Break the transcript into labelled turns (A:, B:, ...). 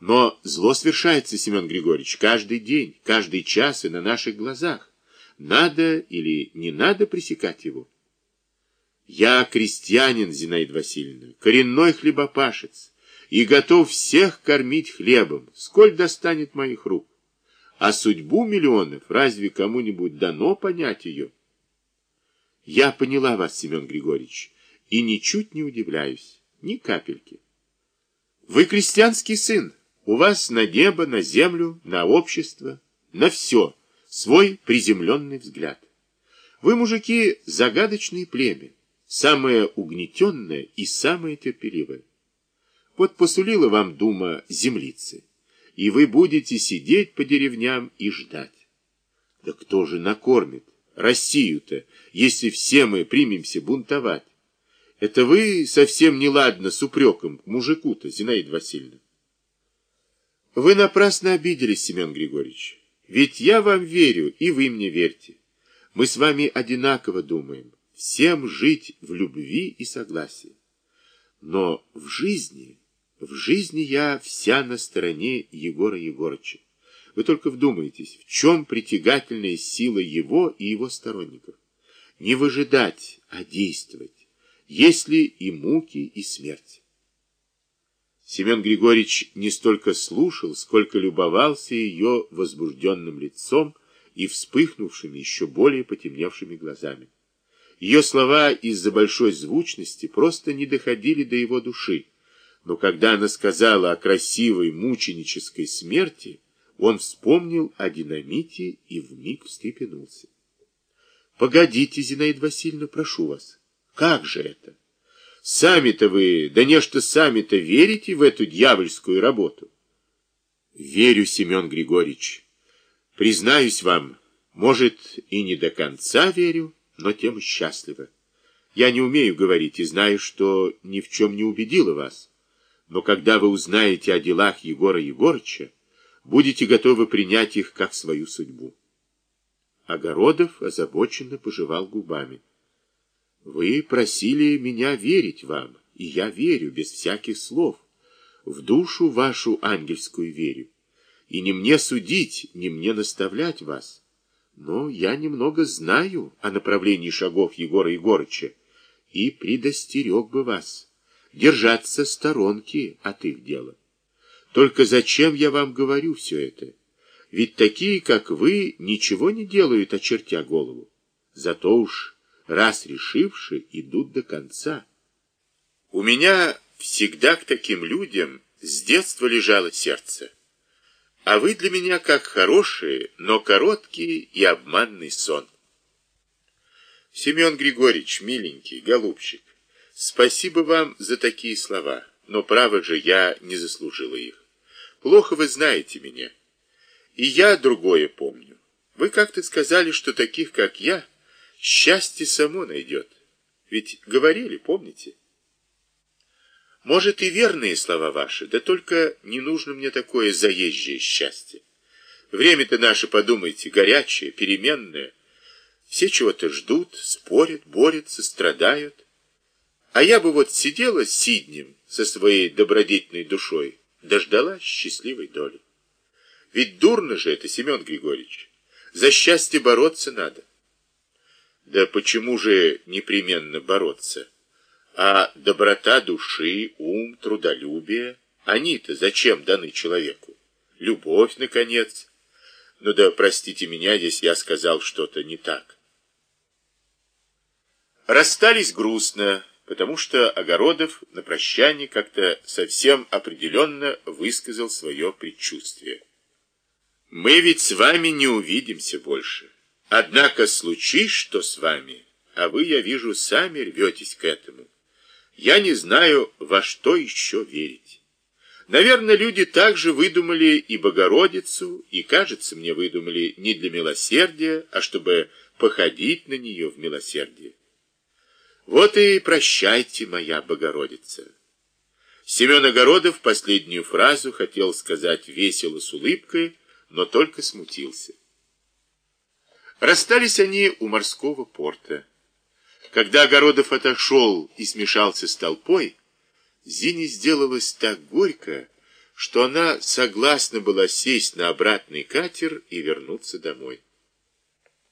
A: Но зло совершается, Семен Григорьевич, каждый день, каждый час и на наших глазах. Надо или не надо пресекать его? Я крестьянин, Зинаида Васильевна, коренной хлебопашец, и готов всех кормить хлебом, сколь достанет моих рук. А судьбу миллионов разве кому-нибудь дано понять ее? Я поняла вас, Семен Григорьевич, и ничуть не удивляюсь, ни капельки. Вы крестьянский сын, у вас на небо, на землю, на общество, на все свой приземленный взгляд. Вы, мужики, загадочные племя, самое угнетенное и самое терпеливое. Вот посулила вам дума землицы, и вы будете сидеть по деревням и ждать. Да кто же накормит Россию-то, если все мы примемся бунтовать? Это вы совсем неладно с упреком мужику-то, Зинаида Васильевна. Вы напрасно обиделись, Семен Григорьевич. Ведь я вам верю, и вы мне верьте. Мы с вами одинаково думаем. Всем жить в любви и согласии. Но в жизни, в жизни я вся на стороне Егора Егорыча. Вы только вдумайтесь, в чем притягательная сила его и его сторонников. Не выжидать, а действовать, если и муки, и смерть. Семен Григорьевич не столько слушал, сколько любовался ее возбужденным лицом и вспыхнувшими, еще более потемневшими глазами. Ее слова из-за большой звучности просто не доходили до его души, но когда она сказала о красивой мученической смерти, он вспомнил о динамите и вмиг встрепенулся. «Погодите, Зинаида Васильевна, прошу вас, как же это?» Сами-то вы, да нечто сами-то верите в эту дьявольскую работу? Верю, Семен Григорьевич. Признаюсь вам, может, и не до конца верю, но тем счастлива. Я не умею говорить и знаю, что ни в чем не убедила вас. Но когда вы узнаете о делах Егора Егорыча, будете готовы принять их как свою судьбу. Огородов озабоченно пожевал губами. Вы просили меня верить вам, и я верю без всяких слов. В душу вашу ангельскую верю. И не мне судить, не мне наставлять вас. Но я немного знаю о направлении шагов Егора Егорыча и предостерег бы вас держаться сторонки от их дела. Только зачем я вам говорю все это? Ведь такие, как вы, ничего не делают, очертя голову. Зато уж раз решивши, идут до конца. У меня всегда к таким людям с детства лежало сердце. А вы для меня как хороший, но короткий и обманный сон. Семен Григорьевич, миленький, голубчик, спасибо вам за такие слова, но, право же, я не заслужила их. Плохо вы знаете меня. И я другое помню. Вы как-то сказали, что таких, как я, Счастье само найдет. Ведь говорили, помните? Может, и верные слова ваши, да только не нужно мне такое заезжее счастье. Время-то наше, подумайте, горячее, переменное. Все чего-то ждут, спорят, борются, страдают. А я бы вот сидела сиднем со своей добродетельной душой, дождалась счастливой доли. Ведь дурно же это, Семен Григорьевич. За счастье бороться надо. Да почему же непременно бороться? А доброта души, ум, трудолюбие, они-то зачем даны человеку? Любовь, наконец. Ну да простите меня, здесь я сказал что-то не так. Расстались грустно, потому что Огородов на прощание как-то совсем определенно высказал свое предчувствие. «Мы ведь с вами не увидимся больше». Однако случись, что с вами, а вы, я вижу, сами рветесь к этому. Я не знаю, во что еще верить. Наверное, люди также выдумали и Богородицу, и, кажется, мне выдумали не для милосердия, а чтобы походить на нее в милосердие. Вот и прощайте, моя Богородица. Семен Огородов последнюю фразу хотел сказать весело с улыбкой, но только смутился. Расстались они у морского порта. Когда Огородов отошел и смешался с толпой, Зине сделалось так горько, что она согласна была сесть на обратный катер и вернуться домой.